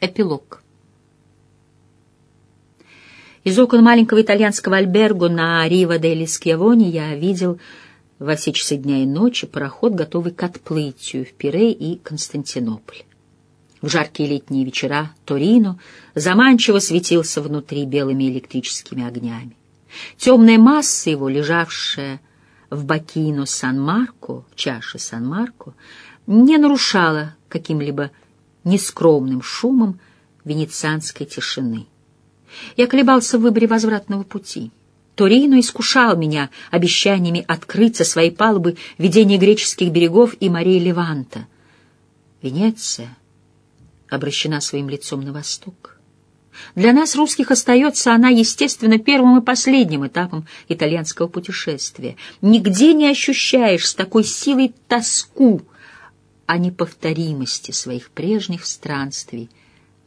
Эпилог. Из окон маленького итальянского альберго на Рива де Скьявони я видел во все часы дня и ночи пароход, готовый к отплытию в Пирей и Константинополь. В жаркие летние вечера Торино заманчиво светился внутри белыми электрическими огнями. Темная масса его, лежавшая в Бакино Сан-Марко, в чаше Сан-Марко, не нарушала каким-либо нескромным шумом венецианской тишины. Я колебался в выборе возвратного пути. Торино искушал меня обещаниями открыть со своей палубы видение греческих берегов и морей Леванта. Венеция обращена своим лицом на восток. Для нас, русских, остается она, естественно, первым и последним этапом итальянского путешествия. Нигде не ощущаешь с такой силой тоску о неповторимости своих прежних странствий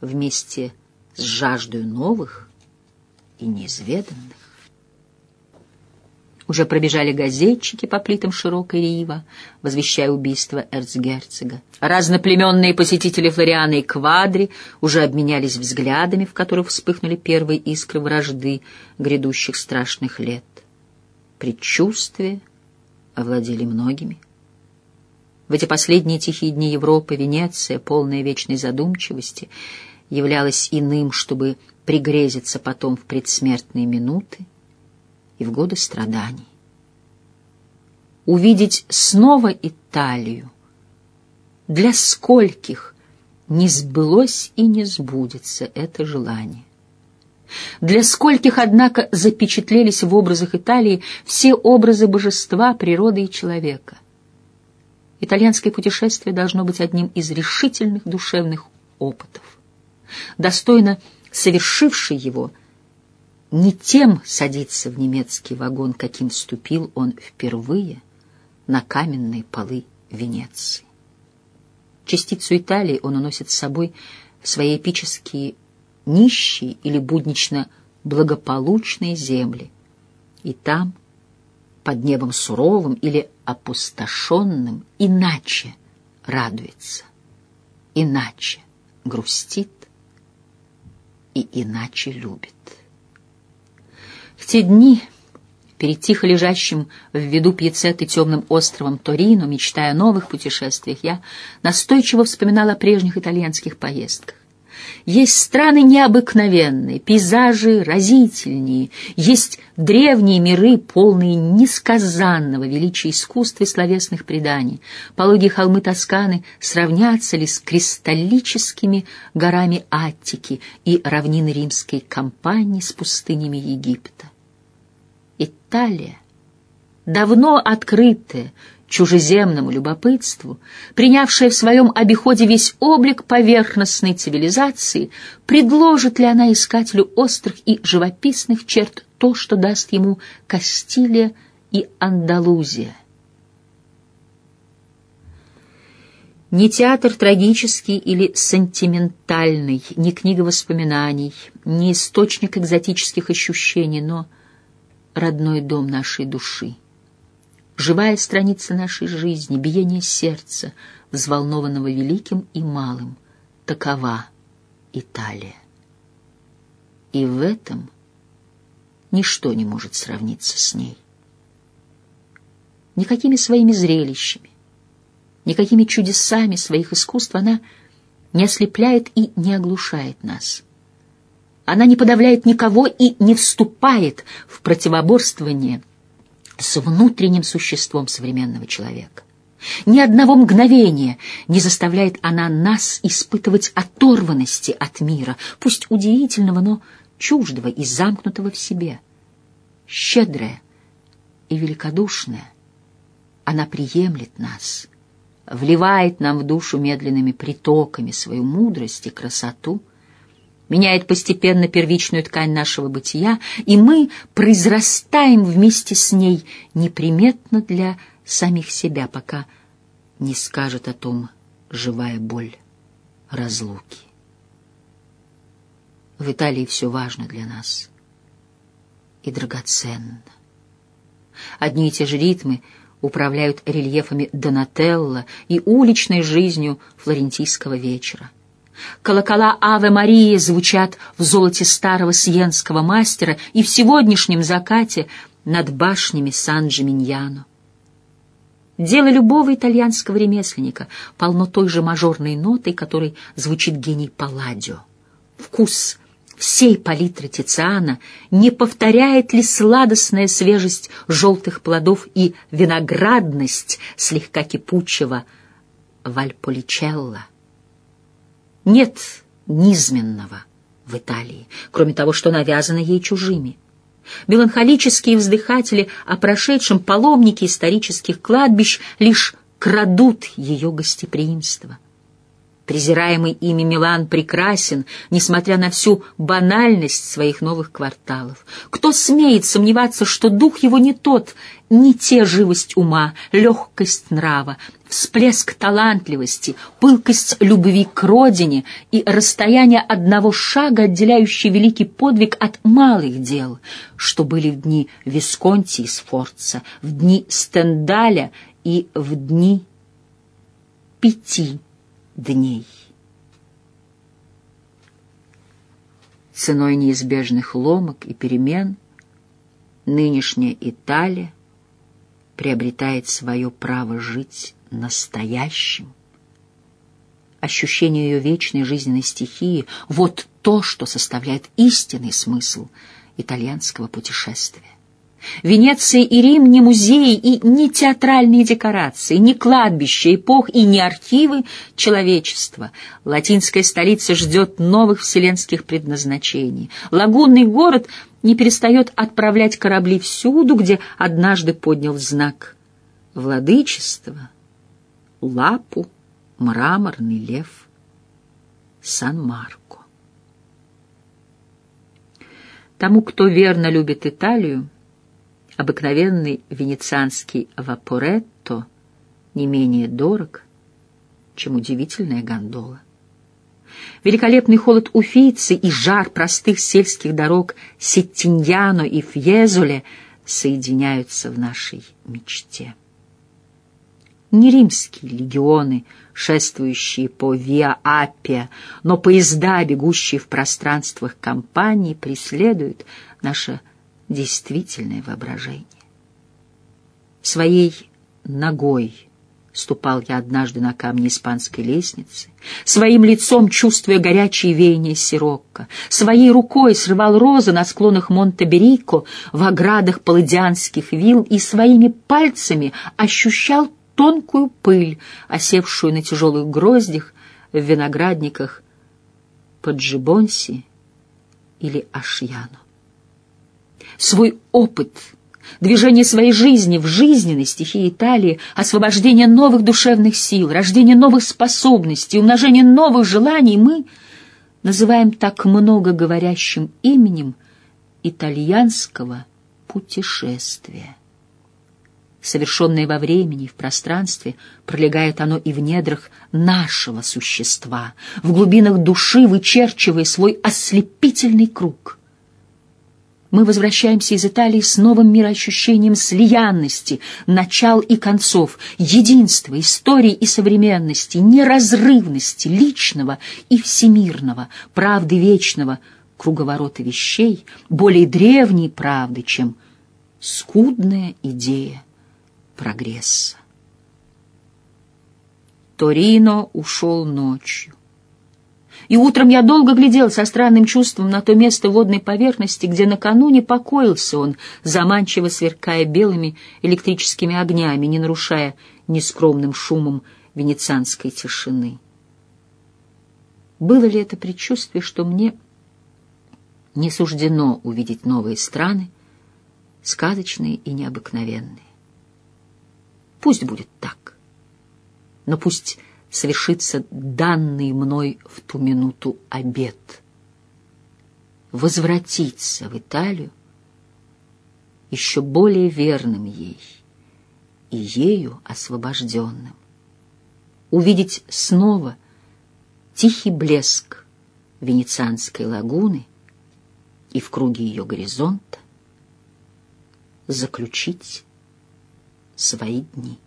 вместе с жаждой новых и неизведанных. Уже пробежали газетчики по плитам широкой Рива, возвещая убийство эрцгерцога. Разноплеменные посетители Флорианы и Квадри уже обменялись взглядами, в которых вспыхнули первые искры вражды грядущих страшных лет. Предчувствия овладели многими. В эти последние тихие дни Европы Венеция, полная вечной задумчивости, являлась иным, чтобы пригрезиться потом в предсмертные минуты, и в годы страданий. Увидеть снова Италию для скольких не сбылось и не сбудется это желание. Для скольких, однако, запечатлелись в образах Италии все образы божества, природы и человека. Итальянское путешествие должно быть одним из решительных душевных опытов. Достойно совершивший его – не тем садиться в немецкий вагон, каким вступил он впервые на каменные полы Венеции. Частицу Италии он уносит с собой в свои эпические нищие или буднично благополучные земли, и там, под небом суровым или опустошенным, иначе радуется, иначе грустит и иначе любит. В те дни, перед тихо лежащим в виду пьецеты темным островом Торино, мечтая о новых путешествиях, я настойчиво вспоминала о прежних итальянских поездках. Есть страны необыкновенные, пейзажи разительнее, есть древние миры, полные несказанного величия искусства и словесных преданий. Пологие холмы Тосканы сравнятся ли с кристаллическими горами Аттики и равнины римской кампании с пустынями Египта? Италия, давно открытая чужеземному любопытству, принявшая в своем обиходе весь облик поверхностной цивилизации, предложит ли она искателю острых и живописных черт то, что даст ему Кастилия и Андалузия? Не театр трагический или сентиментальный, не книга воспоминаний, не источник экзотических ощущений, но родной дом нашей души. Живая страница нашей жизни, биение сердца, взволнованного великим и малым. Такова Италия. И в этом ничто не может сравниться с ней. Никакими своими зрелищами, никакими чудесами своих искусств она не ослепляет и не оглушает нас. Она не подавляет никого и не вступает в противоборствование с внутренним существом современного человека. Ни одного мгновения не заставляет она нас испытывать оторванности от мира, пусть удивительного, но чуждого и замкнутого в себе. Щедрая и великодушная, она приемлет нас, вливает нам в душу медленными притоками свою мудрость и красоту — меняет постепенно первичную ткань нашего бытия, и мы произрастаем вместе с ней неприметно для самих себя, пока не скажет о том живая боль разлуки. В Италии все важно для нас и драгоценно. Одни и те же ритмы управляют рельефами Донателло и уличной жизнью флорентийского вечера — Колокола Аве Марии звучат в золоте старого сиенского мастера и в сегодняшнем закате над башнями Сан-Джиминьяно. Дело любого итальянского ремесленника полно той же мажорной нотой, которой звучит гений Палладио. Вкус всей палитры Тициана не повторяет ли сладостная свежесть желтых плодов и виноградность слегка кипучего вальполичелла? Нет низменного в Италии, кроме того, что навязано ей чужими. Меланхолические вздыхатели о прошедшем паломнике исторических кладбищ лишь крадут ее гостеприимство. Презираемый ими Милан прекрасен, несмотря на всю банальность своих новых кварталов. Кто смеет сомневаться, что дух его не тот, не те живость ума, легкость нрава, всплеск талантливости, пылкость любви к родине и расстояние одного шага, отделяющий великий подвиг от малых дел, что были в дни Висконти и Сфорца, в дни Стендаля и в дни пяти дней. Ценой неизбежных ломок и перемен нынешняя Италия приобретает свое право жить настоящим. Ощущение ее вечной жизненной стихии — вот то, что составляет истинный смысл итальянского путешествия. Венеция и Рим не музеи и не театральные декорации, не кладбища эпох и не архивы человечества. Латинская столица ждет новых вселенских предназначений. Лагунный город не перестает отправлять корабли всюду, где однажды поднял знак владычества, лапу, мраморный лев, Сан-Марко. Тому, кто верно любит Италию, обыкновенный венецианский вапоретто не менее дорог, чем удивительная гондола. Великолепный холод Уфийцы и жар простых сельских дорог Сеттиньяно и Фьезоле соединяются в нашей мечте. Не римские легионы, шествующие по Виа Аппия, но поезда, бегущие в пространствах компании, преследуют наше действительное воображение. Своей ногой ступал я однажды на камни испанской лестницы, своим лицом чувствуя горячие веяния сирокко, своей рукой срывал розы на склонах Монте-Берико, в оградах палладианских вилл и своими пальцами ощущал тонкую пыль, осевшую на тяжелых гроздях в виноградниках Паджибонси или Ашьяно свой опыт, движение своей жизни в жизненной стихии Италии, освобождение новых душевных сил, рождение новых способностей, умножение новых желаний мы называем так много говорящим именем итальянского путешествия. Совершенное во времени и в пространстве, пролегает оно и в недрах нашего существа, в глубинах души вычерчивая свой ослепительный круг — мы возвращаемся из Италии с новым мироощущением слиянности, начал и концов, единства, истории и современности, неразрывности личного и всемирного, правды вечного, круговорота вещей, более древней правды, чем скудная идея прогресса. Торино ушел ночью. И утром я долго глядел со странным чувством на то место водной поверхности, где накануне покоился он, заманчиво сверкая белыми электрическими огнями, не нарушая нескромным шумом венецианской тишины. Было ли это предчувствие, что мне не суждено увидеть новые страны, сказочные и необыкновенные? Пусть будет так, но пусть совершится данный мной в ту минуту обед. Возвратиться в Италию еще более верным ей и ею освобожденным. Увидеть снова тихий блеск Венецианской лагуны и в круге ее горизонта заключить свои дни.